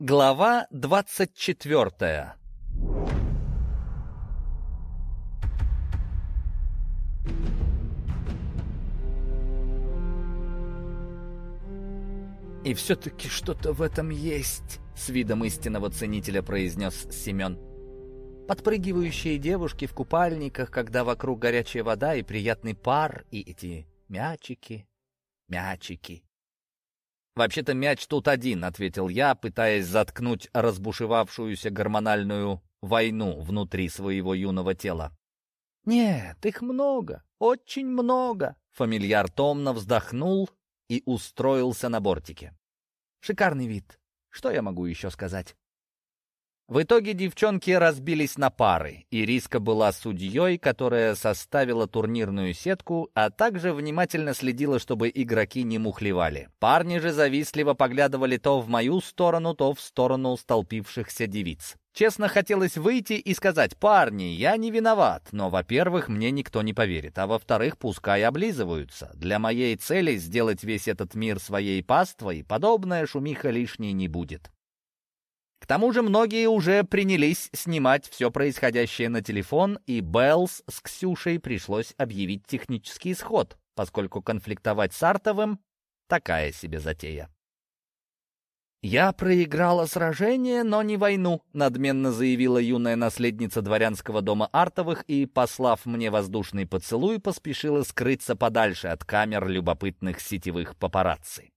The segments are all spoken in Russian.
Глава двадцать четвертая «И все-таки что-то в этом есть», — с видом истинного ценителя произнес Семен. Подпрыгивающие девушки в купальниках, когда вокруг горячая вода и приятный пар, и эти мячики, мячики. «Вообще-то мяч тут один», — ответил я, пытаясь заткнуть разбушевавшуюся гормональную войну внутри своего юного тела. «Нет, их много, очень много», — фамильяр томно вздохнул и устроился на бортике. «Шикарный вид. Что я могу еще сказать?» В итоге девчонки разбились на пары. Ириска была судьей, которая составила турнирную сетку, а также внимательно следила, чтобы игроки не мухлевали. Парни же завистливо поглядывали то в мою сторону, то в сторону столпившихся девиц. Честно, хотелось выйти и сказать, парни, я не виноват, но, во-первых, мне никто не поверит, а во-вторых, пускай облизываются. Для моей цели сделать весь этот мир своей паствой подобная шумиха лишней не будет. К тому же многие уже принялись снимать все происходящее на телефон, и Беллс с Ксюшей пришлось объявить технический исход, поскольку конфликтовать с Артовым — такая себе затея. «Я проиграла сражение, но не войну», — надменно заявила юная наследница дворянского дома Артовых и, послав мне воздушный поцелуй, поспешила скрыться подальше от камер любопытных сетевых папарацци.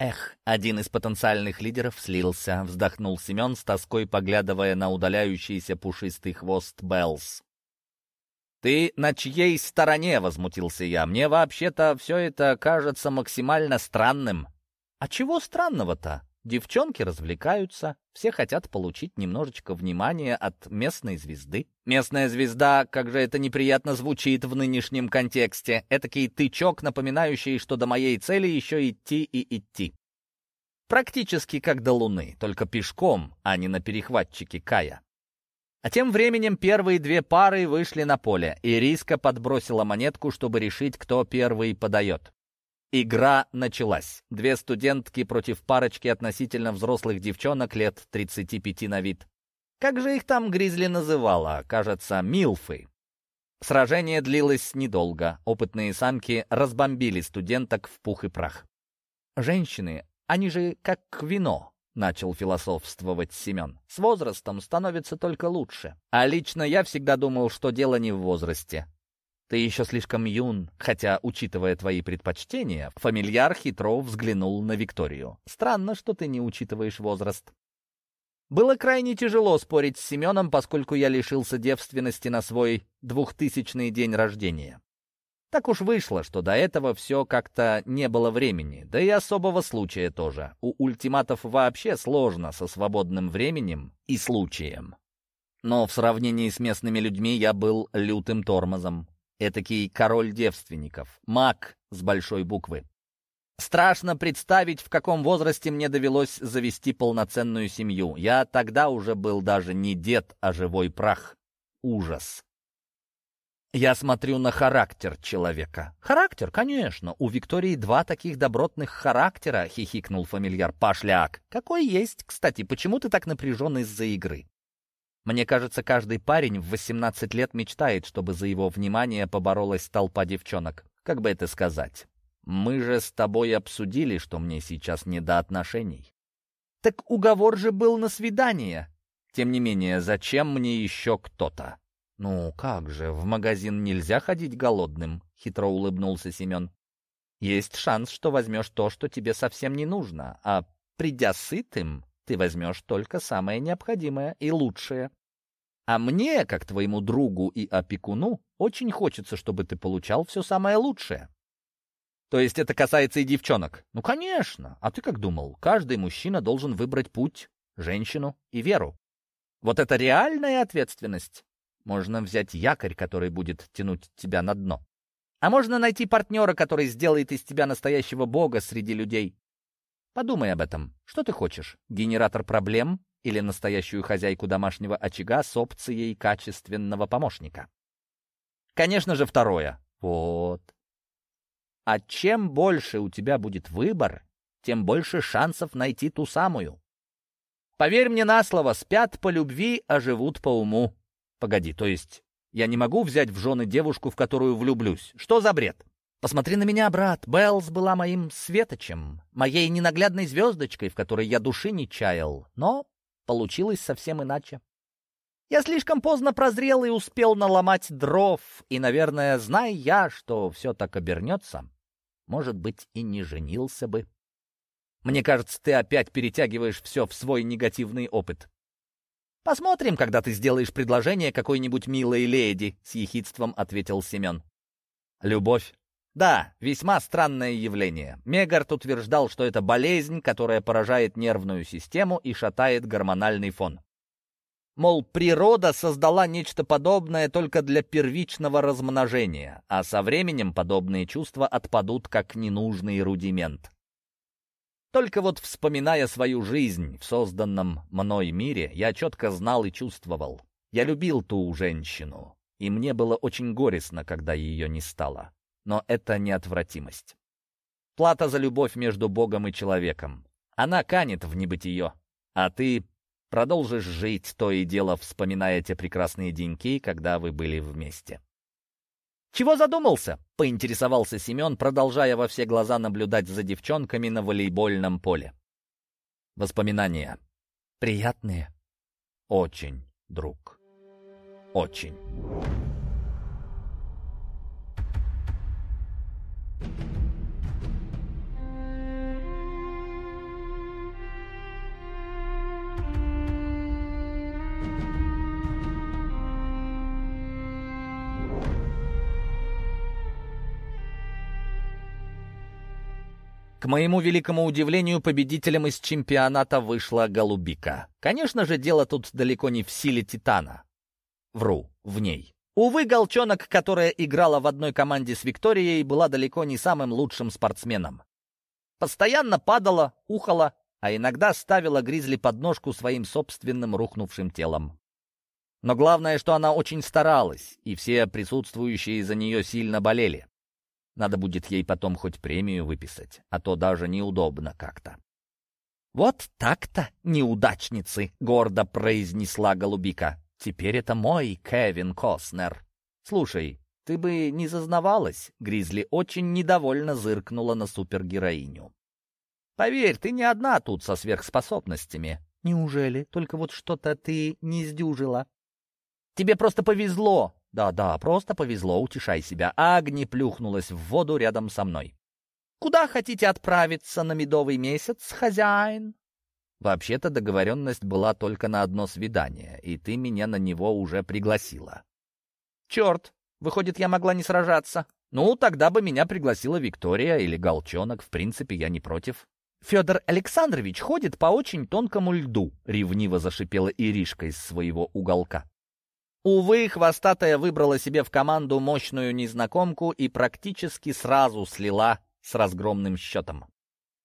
Эх, один из потенциальных лидеров слился, вздохнул Семен с тоской, поглядывая на удаляющийся пушистый хвост Беллс. «Ты на чьей стороне?» — возмутился я. «Мне вообще-то все это кажется максимально странным». «А чего странного-то? Девчонки развлекаются, все хотят получить немножечко внимания от местной звезды. Местная звезда, как же это неприятно звучит в нынешнем контексте, этакий тычок, напоминающий, что до моей цели еще идти и идти. Практически как до Луны, только пешком, а не на перехватчике Кая. А тем временем первые две пары вышли на поле, и Риска подбросила монетку, чтобы решить, кто первый подает. Игра началась. Две студентки против парочки относительно взрослых девчонок лет 35 на вид. Как же их там Гризли называла? Кажется, милфы. Сражение длилось недолго. Опытные самки разбомбили студенток в пух и прах. Женщины, они же как вино, — начал философствовать Семен. «С возрастом становится только лучше. А лично я всегда думал, что дело не в возрасте. Ты еще слишком юн, хотя, учитывая твои предпочтения, фамильяр хитро взглянул на Викторию. Странно, что ты не учитываешь возраст. Было крайне тяжело спорить с Семеном, поскольку я лишился девственности на свой двухтысячный день рождения. Так уж вышло, что до этого все как-то не было времени, да и особого случая тоже. У ультиматов вообще сложно со свободным временем и случаем. Но в сравнении с местными людьми я был лютым тормозом. Этакий король девственников, маг с большой буквы. Страшно представить, в каком возрасте мне довелось завести полноценную семью. Я тогда уже был даже не дед, а живой прах. Ужас. Я смотрю на характер человека. Характер, конечно. У Виктории два таких добротных характера, хихикнул фамильяр Пашляк. Какой есть, кстати, почему ты так напряжен из-за игры? Мне кажется, каждый парень в 18 лет мечтает, чтобы за его внимание поборолась толпа девчонок. Как бы это сказать? Мы же с тобой обсудили, что мне сейчас не до отношений. Так уговор же был на свидание. Тем не менее, зачем мне еще кто-то? Ну как же, в магазин нельзя ходить голодным, хитро улыбнулся Семен. Есть шанс, что возьмешь то, что тебе совсем не нужно, а придя сытым, ты возьмешь только самое необходимое и лучшее. А мне, как твоему другу и опекуну, очень хочется, чтобы ты получал все самое лучшее. То есть это касается и девчонок? Ну, конечно. А ты как думал? Каждый мужчина должен выбрать путь, женщину и веру. Вот это реальная ответственность. Можно взять якорь, который будет тянуть тебя на дно. А можно найти партнера, который сделает из тебя настоящего бога среди людей. Подумай об этом. Что ты хочешь? Генератор проблем или настоящую хозяйку домашнего очага с опцией качественного помощника? Конечно же, второе. Вот. А чем больше у тебя будет выбор, тем больше шансов найти ту самую. Поверь мне на слово, спят по любви, а живут по уму. Погоди, то есть я не могу взять в жены девушку, в которую влюблюсь? Что за бред? Посмотри на меня, брат. Беллс была моим светочем, моей ненаглядной звездочкой, в которой я души не чаял. Но получилось совсем иначе. Я слишком поздно прозрел и успел наломать дров, и, наверное, зная я, что все так обернется, может быть, и не женился бы. Мне кажется, ты опять перетягиваешь все в свой негативный опыт. «Посмотрим, когда ты сделаешь предложение какой-нибудь милой леди», — с ехидством ответил Семен. «Любовь?» «Да, весьма странное явление. Мегарт утверждал, что это болезнь, которая поражает нервную систему и шатает гормональный фон. Мол, природа создала нечто подобное только для первичного размножения, а со временем подобные чувства отпадут как ненужный рудимент. Только вот вспоминая свою жизнь в созданном мной мире, я четко знал и чувствовал. Я любил ту женщину, и мне было очень горестно, когда ее не стало. Но это неотвратимость. Плата за любовь между Богом и человеком. Она канет в небытие, а ты продолжишь жить, то и дело вспоминая те прекрасные деньки, когда вы были вместе. «Чего задумался?» — поинтересовался Семен, продолжая во все глаза наблюдать за девчонками на волейбольном поле. Воспоминания. Приятные. Очень, друг. Очень. К моему великому удивлению, победителем из чемпионата вышла Голубика. Конечно же, дело тут далеко не в силе Титана. Вру, в ней. Увы, Голчонок, которая играла в одной команде с Викторией, была далеко не самым лучшим спортсменом. Постоянно падала, ухала, а иногда ставила Гризли под ножку своим собственным рухнувшим телом. Но главное, что она очень старалась, и все присутствующие за нее сильно болели. Надо будет ей потом хоть премию выписать, а то даже неудобно как-то. «Вот так-то, неудачницы!» — гордо произнесла Голубика. «Теперь это мой Кевин Костнер. Слушай, ты бы не зазнавалась?» Гризли очень недовольно зыркнула на супергероиню. «Поверь, ты не одна тут со сверхспособностями». «Неужели? Только вот что-то ты не сдюжила». «Тебе просто повезло. Да-да, просто повезло, утешай себя. Агни плюхнулась в воду рядом со мной. «Куда хотите отправиться на медовый месяц, хозяин?» «Вообще-то договоренность была только на одно свидание, и ты меня на него уже пригласила». «Черт! Выходит, я могла не сражаться. Ну, тогда бы меня пригласила Виктория или Голчонок. В принципе, я не против». «Федор Александрович ходит по очень тонкому льду», — ревниво зашипела Иришка из своего уголка. Увы, хвостатая выбрала себе в команду мощную незнакомку и практически сразу слила с разгромным счетом.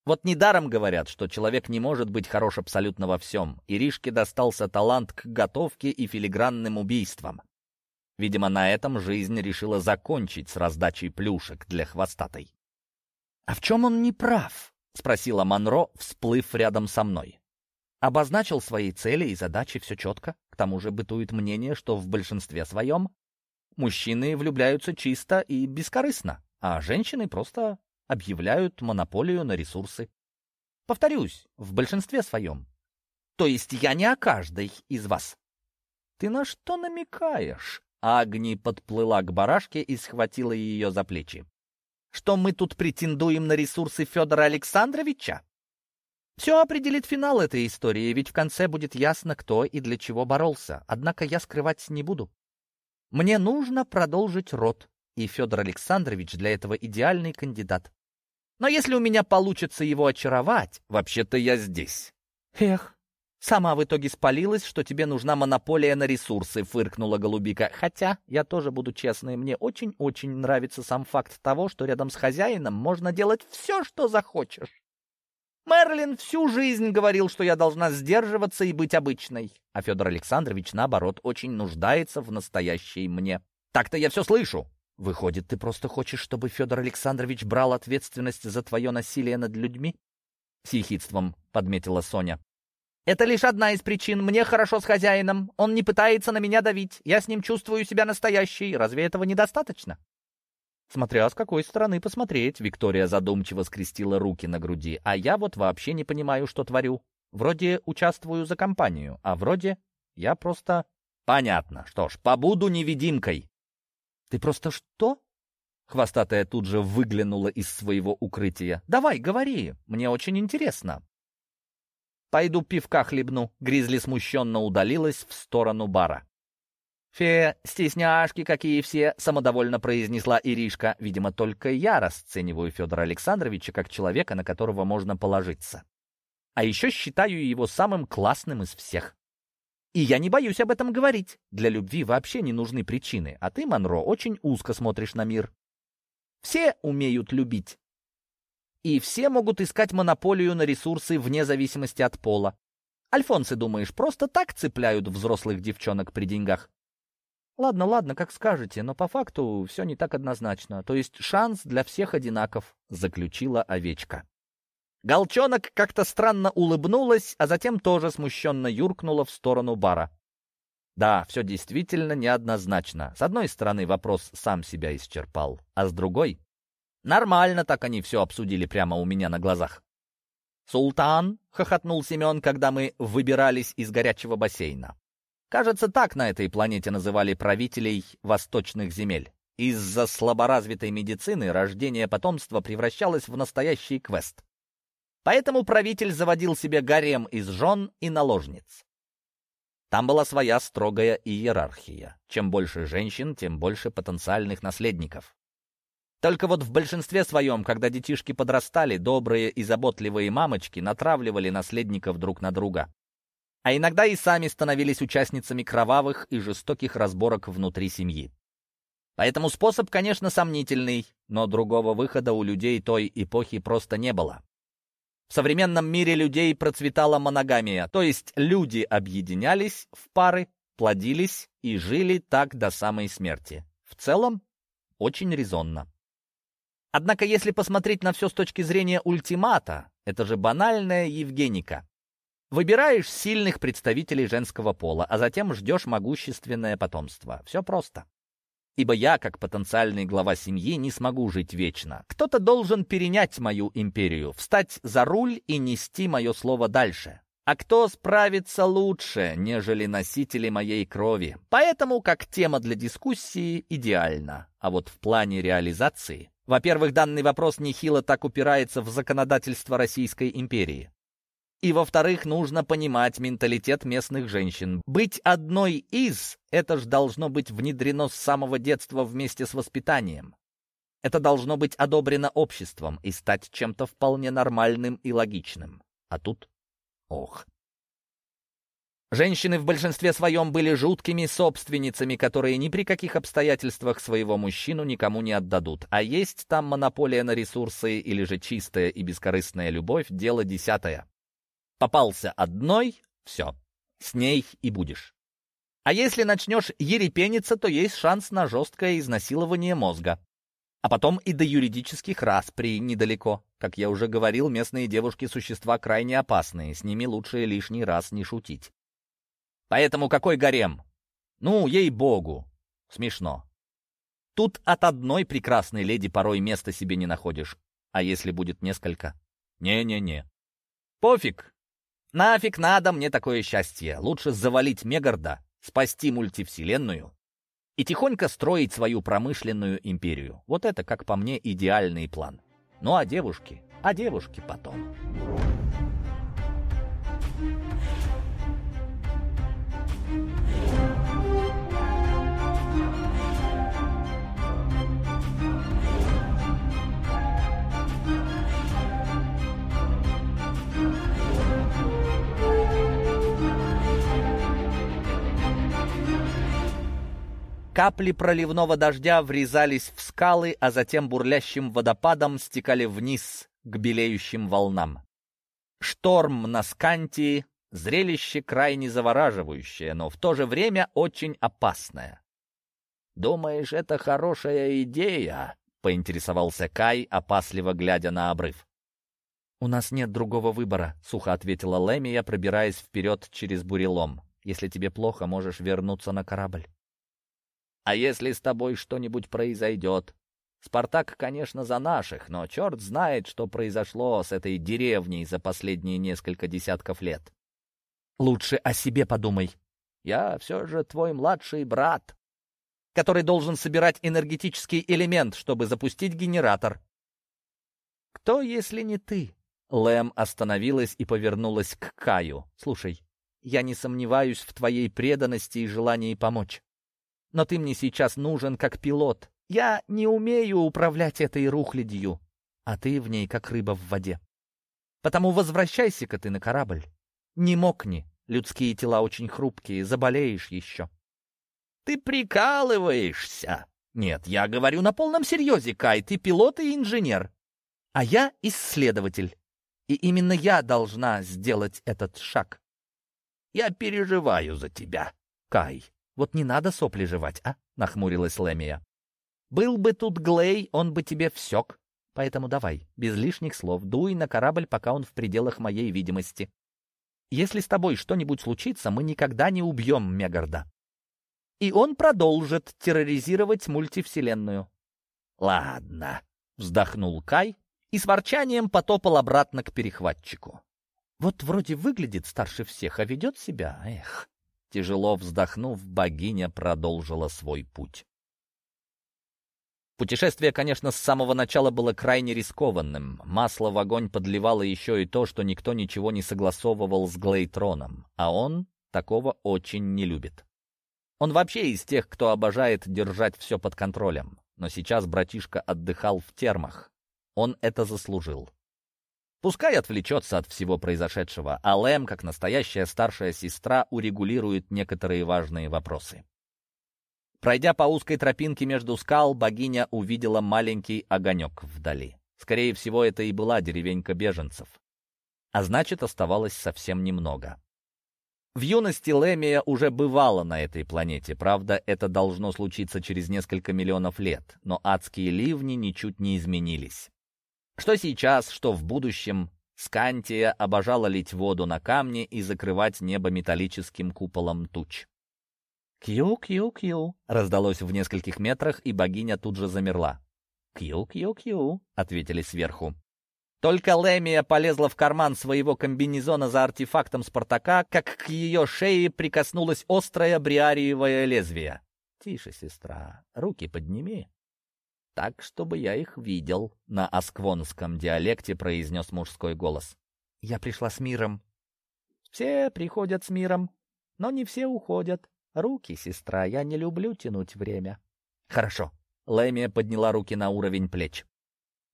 Вот недаром говорят, что человек не может быть хорош абсолютно во всем. Иришке достался талант к готовке и филигранным убийствам. Видимо, на этом жизнь решила закончить с раздачей плюшек для хвостатой. «А в чем он не прав?» — спросила Монро, всплыв рядом со мной. Обозначил свои цели и задачи все четко. К тому же бытует мнение, что в большинстве своем мужчины влюбляются чисто и бескорыстно, а женщины просто объявляют монополию на ресурсы. Повторюсь, в большинстве своем. То есть я не о каждой из вас. Ты на что намекаешь? Агни подплыла к барашке и схватила ее за плечи. Что мы тут претендуем на ресурсы Федора Александровича? Все определит финал этой истории, ведь в конце будет ясно, кто и для чего боролся. Однако я скрывать не буду. Мне нужно продолжить род, и Федор Александрович для этого идеальный кандидат. Но если у меня получится его очаровать, вообще-то я здесь. Эх, сама в итоге спалилась, что тебе нужна монополия на ресурсы, фыркнула голубика. Хотя, я тоже буду честной, мне очень-очень нравится сам факт того, что рядом с хозяином можно делать все, что захочешь. Мерлин всю жизнь говорил, что я должна сдерживаться и быть обычной. А Федор Александрович, наоборот, очень нуждается в настоящей мне. Так-то я все слышу. Выходит, ты просто хочешь, чтобы Федор Александрович брал ответственность за твое насилие над людьми? С ехидством подметила Соня. Это лишь одна из причин. Мне хорошо с хозяином. Он не пытается на меня давить. Я с ним чувствую себя настоящей. Разве этого недостаточно? Смотря с какой стороны посмотреть, Виктория задумчиво скрестила руки на груди. А я вот вообще не понимаю, что творю. Вроде участвую за компанию, а вроде я просто... Понятно. Что ж, побуду невидимкой. Ты просто что? Хвостатая тут же выглянула из своего укрытия. «Давай, говори, мне очень интересно». «Пойду пивка хлебну», — Гризли смущенно удалилась в сторону бара. «Фе, стесняшки какие все!» — самодовольно произнесла Иришка. «Видимо, только я расцениваю Федора Александровича как человека, на которого можно положиться. А еще считаю его самым классным из всех. И я не боюсь об этом говорить. Для любви вообще не нужны причины, а ты, Монро, очень узко смотришь на мир. Все умеют любить. И все могут искать монополию на ресурсы вне зависимости от пола. Альфонсы, думаешь, просто так цепляют взрослых девчонок при деньгах? Ладно, ладно, как скажете, но по факту все не так однозначно. То есть шанс для всех одинаков, заключила овечка. Голчонок как-то странно улыбнулась, а затем тоже смущенно юркнула в сторону бара. Да, все действительно неоднозначно. С одной стороны, вопрос сам себя исчерпал, а с другой... Нормально так они все обсудили прямо у меня на глазах. «Султан!» — хохотнул Семен, когда мы выбирались из горячего бассейна. Кажется, так на этой планете называли правителей восточных земель. Из-за слаборазвитой медицины рождение потомства превращалось в настоящий квест. Поэтому правитель заводил себе гарем из жен и наложниц. Там была своя строгая иерархия. Чем больше женщин, тем больше потенциальных наследников. Только вот в большинстве своем, когда детишки подрастали, добрые и заботливые мамочки натравливали наследников друг на друга. А иногда и сами становились участницами кровавых и жестоких разборок внутри семьи. Поэтому способ, конечно, сомнительный, но другого выхода у людей той эпохи просто не было. В современном мире людей процветала моногамия, то есть люди объединялись в пары, плодились и жили так до самой смерти. В целом, очень резонно. Однако, если посмотреть на все с точки зрения ультимата, это же банальная Евгеника. Выбираешь сильных представителей женского пола, а затем ждешь могущественное потомство. Все просто. Ибо я, как потенциальный глава семьи, не смогу жить вечно. Кто-то должен перенять мою империю, встать за руль и нести мое слово дальше. А кто справится лучше, нежели носители моей крови? Поэтому, как тема для дискуссии, идеально. А вот в плане реализации... Во-первых, данный вопрос нехило так упирается в законодательство Российской империи. И, во-вторых, нужно понимать менталитет местных женщин. Быть одной из — это ж должно быть внедрено с самого детства вместе с воспитанием. Это должно быть одобрено обществом и стать чем-то вполне нормальным и логичным. А тут — ох. Женщины в большинстве своем были жуткими собственницами, которые ни при каких обстоятельствах своего мужчину никому не отдадут. А есть там монополия на ресурсы или же чистая и бескорыстная любовь — дело десятое. Попался одной — все, с ней и будешь. А если начнешь ерепениться, то есть шанс на жесткое изнасилование мозга. А потом и до юридических распри недалеко. Как я уже говорил, местные девушки — существа крайне опасные, с ними лучше лишний раз не шутить. Поэтому какой гарем? Ну, ей-богу, смешно. Тут от одной прекрасной леди порой места себе не находишь. А если будет несколько? Не-не-не. Пофиг, Нафиг надо мне такое счастье. Лучше завалить Мегарда, спасти мультивселенную и тихонько строить свою промышленную империю. Вот это, как по мне, идеальный план. Ну а девушки? А девушки потом. Капли проливного дождя врезались в скалы, а затем бурлящим водопадом стекали вниз к белеющим волнам. Шторм на Скантии — зрелище крайне завораживающее, но в то же время очень опасное. «Думаешь, это хорошая идея?» — поинтересовался Кай, опасливо глядя на обрыв. «У нас нет другого выбора», — сухо ответила Лемия, пробираясь вперед через бурелом. «Если тебе плохо, можешь вернуться на корабль». «А если с тобой что-нибудь произойдет?» «Спартак, конечно, за наших, но черт знает, что произошло с этой деревней за последние несколько десятков лет». «Лучше о себе подумай. Я все же твой младший брат, который должен собирать энергетический элемент, чтобы запустить генератор». «Кто, если не ты?» Лэм остановилась и повернулась к Каю. «Слушай, я не сомневаюсь в твоей преданности и желании помочь. Но ты мне сейчас нужен как пилот. Я не умею управлять этой рухлядью, а ты в ней как рыба в воде. Потому возвращайся-ка ты на корабль. Не мокни, людские тела очень хрупкие, заболеешь еще». «Ты прикалываешься!» «Нет, я говорю на полном серьезе, Кай, ты пилот и инженер, а я исследователь. И именно я должна сделать этот шаг. Я переживаю за тебя, Кай. Вот не надо сопли жевать, а? Нахмурилась Лемия. Был бы тут Глей, он бы тебе всек. Поэтому давай, без лишних слов, дуй на корабль, пока он в пределах моей видимости. Если с тобой что-нибудь случится, мы никогда не убьем Мегарда. И он продолжит терроризировать мультивселенную. Ладно, вздохнул Кай и с ворчанием потопал обратно к перехватчику. Вот вроде выглядит старше всех, а ведет себя, эх. Тяжело вздохнув, богиня продолжила свой путь. Путешествие, конечно, с самого начала было крайне рискованным. Масло в огонь подливало еще и то, что никто ничего не согласовывал с Глейтроном, а он такого очень не любит. Он вообще из тех, кто обожает держать все под контролем. Но сейчас братишка отдыхал в термах, он это заслужил. Пускай отвлечется от всего произошедшего, а Лэм, как настоящая старшая сестра, урегулирует некоторые важные вопросы. Пройдя по узкой тропинке между скал, богиня увидела маленький огонек вдали. Скорее всего, это и была деревенька беженцев. А значит, оставалось совсем немного. В юности Лемия уже бывала на этой планете, правда, это должно случиться через несколько миллионов лет, но адские ливни ничуть не изменились. Что сейчас, что в будущем, Скантия обожала лить воду на камни и закрывать небо металлическим куполом туч. «Кью-кью-кью!» — раздалось в нескольких метрах, и богиня тут же замерла. «Кью-кью-кью!» — ответили сверху. Только Лемия полезла в карман своего комбинезона за артефактом Спартака, как к ее шее прикоснулось острое бриариевое лезвие. «Тише, сестра, руки подними!» Так, чтобы я их видел», — на асквонском диалекте произнес мужской голос. «Я пришла с миром». «Все приходят с миром, но не все уходят. Руки, сестра, я не люблю тянуть время». «Хорошо». Лэмия подняла руки на уровень плеч.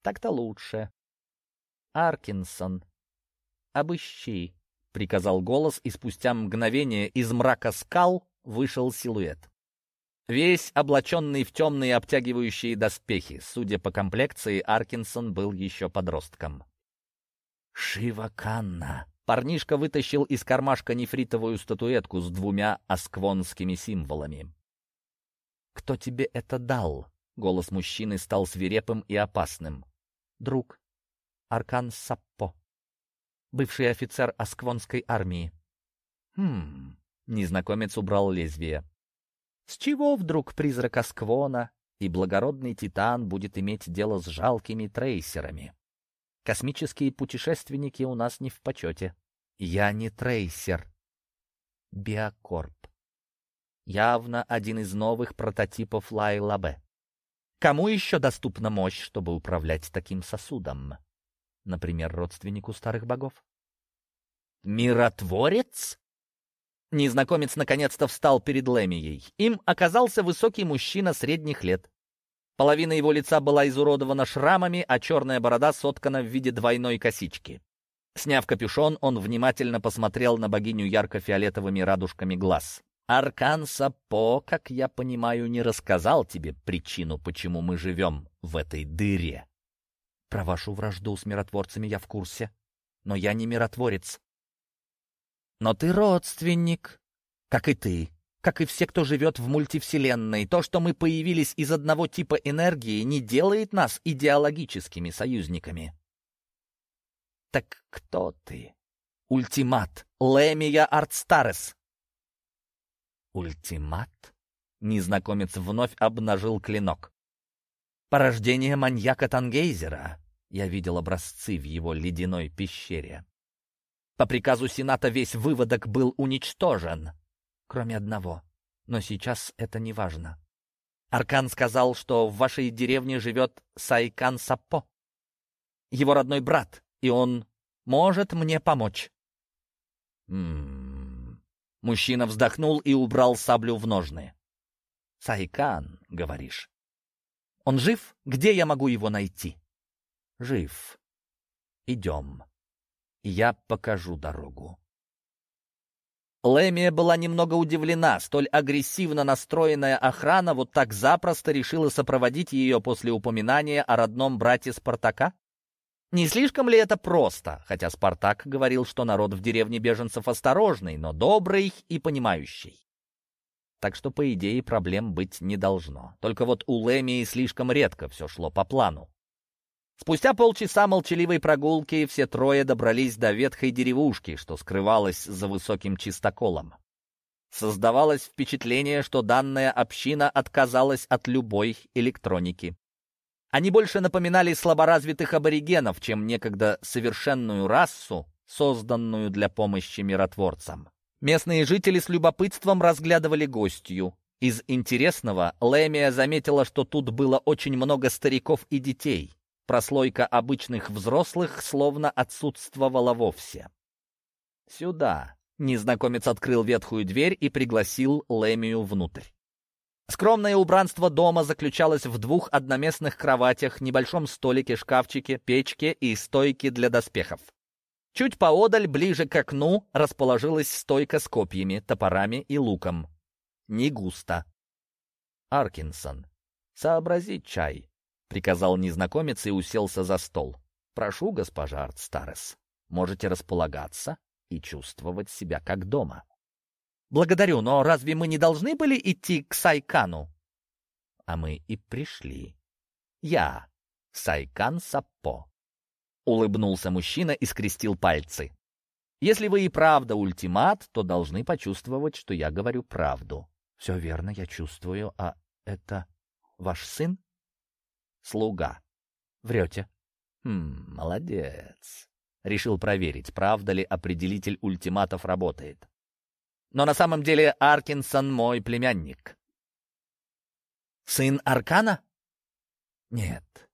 «Так-то лучше». «Аркинсон, обыщи», — приказал голос, и спустя мгновение из мрака скал вышел силуэт. Весь облаченный в темные обтягивающие доспехи. Судя по комплекции, Аркинсон был еще подростком. «Шиваканна!» Парнишка вытащил из кармашка нефритовую статуэтку с двумя асквонскими символами. «Кто тебе это дал?» Голос мужчины стал свирепым и опасным. «Друг. Аркан Саппо. Бывший офицер асквонской армии». «Хм...» Незнакомец убрал лезвие. С чего вдруг призрак Асквона и благородный Титан будет иметь дело с жалкими трейсерами? Космические путешественники у нас не в почете. Я не трейсер. Биокорп. Явно один из новых прототипов Лайлабе. Кому еще доступна мощь, чтобы управлять таким сосудом? Например, родственнику старых богов? «Миротворец?» Незнакомец наконец-то встал перед Лемией. Им оказался высокий мужчина средних лет. Половина его лица была изуродована шрамами, а черная борода соткана в виде двойной косички. Сняв капюшон, он внимательно посмотрел на богиню ярко-фиолетовыми радужками глаз. «Аркан Сапо, как я понимаю, не рассказал тебе причину, почему мы живем в этой дыре». «Про вашу вражду с миротворцами я в курсе. Но я не миротворец. Но ты родственник, как и ты, как и все, кто живет в мультивселенной. То, что мы появились из одного типа энергии, не делает нас идеологическими союзниками. Так кто ты? Ультимат. Лемия Артстарес. Ультимат? Незнакомец вновь обнажил клинок. Порождение маньяка Тангейзера. Я видел образцы в его ледяной пещере. По приказу Сената весь выводок был уничтожен, кроме одного. Но сейчас это не важно. Аркан сказал, что в вашей деревне живет Сайкан Саппо, его родной брат, и он может мне помочь. М -м -м. Мужчина вздохнул и убрал саблю в ножны. Сайкан, говоришь. Он жив? Где я могу его найти? Жив. Идем. Я покажу дорогу. Лемия была немного удивлена. Столь агрессивно настроенная охрана вот так запросто решила сопроводить ее после упоминания о родном брате Спартака? Не слишком ли это просто? Хотя Спартак говорил, что народ в деревне беженцев осторожный, но добрый и понимающий. Так что, по идее, проблем быть не должно. Только вот у Лемии слишком редко все шло по плану. Спустя полчаса молчаливой прогулки все трое добрались до ветхой деревушки, что скрывалась за высоким чистоколом. Создавалось впечатление, что данная община отказалась от любой электроники. Они больше напоминали слаборазвитых аборигенов, чем некогда совершенную расу, созданную для помощи миротворцам. Местные жители с любопытством разглядывали гостью. Из интересного Лемия заметила, что тут было очень много стариков и детей. Прослойка обычных взрослых словно отсутствовала вовсе. «Сюда!» — незнакомец открыл ветхую дверь и пригласил Лемию внутрь. Скромное убранство дома заключалось в двух одноместных кроватях, небольшом столике, шкафчике, печке и стойке для доспехов. Чуть поодаль, ближе к окну, расположилась стойка с копьями, топорами и луком. Не густо. Аркинсон. Сообразить чай приказал незнакомец и уселся за стол. «Прошу, госпожа Артстарес, можете располагаться и чувствовать себя как дома». «Благодарю, но разве мы не должны были идти к Сайкану?» «А мы и пришли. Я, Сайкан Саппо», — улыбнулся мужчина и скрестил пальцы. «Если вы и правда ультимат, то должны почувствовать, что я говорю правду». «Все верно, я чувствую, а это ваш сын?» Слуга. Врете. Хм, молодец. Решил проверить, правда ли определитель ультиматов работает. Но на самом деле Аркинсон мой племянник. Сын Аркана? Нет,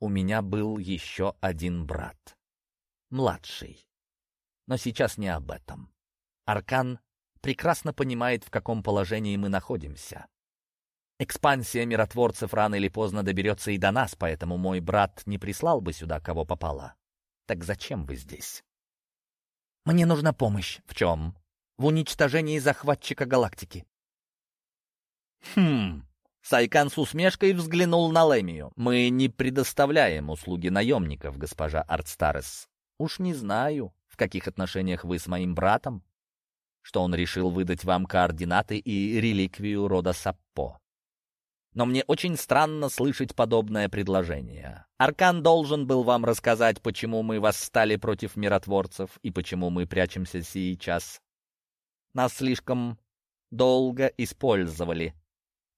у меня был еще один брат. Младший. Но сейчас не об этом. Аркан прекрасно понимает, в каком положении мы находимся. Экспансия миротворцев рано или поздно доберется и до нас, поэтому мой брат не прислал бы сюда кого попало. Так зачем вы здесь? Мне нужна помощь. В чем? В уничтожении захватчика галактики. Хм. Сайкан с усмешкой взглянул на Лемию. «Мы не предоставляем услуги наемников, госпожа Артстарес. Уж не знаю, в каких отношениях вы с моим братом, что он решил выдать вам координаты и реликвию рода Саппо. Но мне очень странно слышать подобное предложение. Аркан должен был вам рассказать, почему мы восстали против миротворцев и почему мы прячемся сейчас. Нас слишком долго использовали,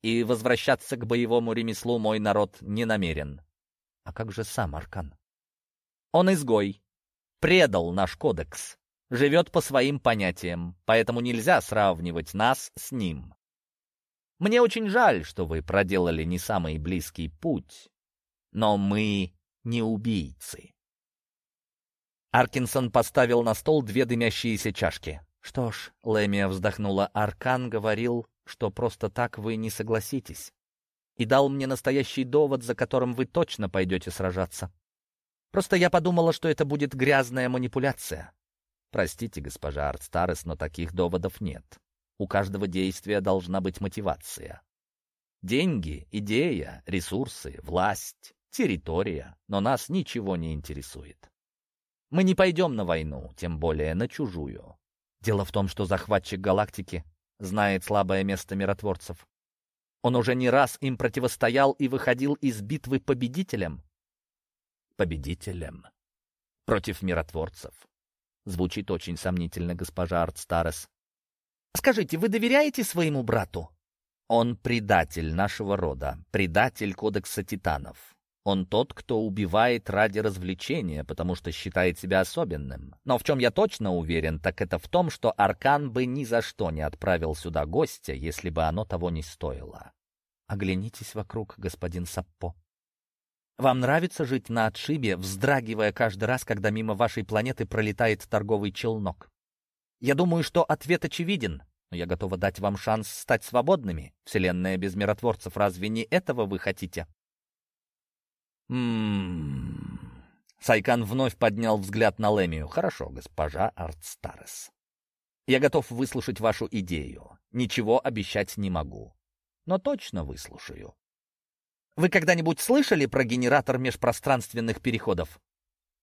и возвращаться к боевому ремеслу мой народ не намерен. А как же сам Аркан? Он изгой, предал наш кодекс, живет по своим понятиям, поэтому нельзя сравнивать нас с ним. Мне очень жаль, что вы проделали не самый близкий путь, но мы не убийцы. Аркинсон поставил на стол две дымящиеся чашки. «Что ж», — Лемия вздохнула, — «Аркан говорил, что просто так вы не согласитесь, и дал мне настоящий довод, за которым вы точно пойдете сражаться. Просто я подумала, что это будет грязная манипуляция. Простите, госпожа Артстарес, но таких доводов нет. У каждого действия должна быть мотивация. Деньги, идея, ресурсы, власть, территория, но нас ничего не интересует. Мы не пойдем на войну, тем более на чужую. Дело в том, что захватчик галактики знает слабое место миротворцев. Он уже не раз им противостоял и выходил из битвы победителем. Победителем. Против миротворцев. Звучит очень сомнительно, госпожа Артстарес. Скажите, вы доверяете своему брату? Он предатель нашего рода, предатель Кодекса Титанов. Он тот, кто убивает ради развлечения, потому что считает себя особенным. Но в чем я точно уверен, так это в том, что Аркан бы ни за что не отправил сюда гостя, если бы оно того не стоило. Оглянитесь вокруг, господин Саппо. Вам нравится жить на отшибе, вздрагивая каждый раз, когда мимо вашей планеты пролетает торговый челнок? Я думаю, что ответ очевиден, но я готова дать вам шанс стать свободными. Вселенная без миротворцев, разве не этого вы хотите? Ммм... Сайкан вновь поднял взгляд на Лемию. «Хорошо, госпожа Артстарес. Я готов выслушать вашу идею. Ничего обещать не могу. Но точно выслушаю. Вы когда-нибудь слышали про генератор межпространственных переходов?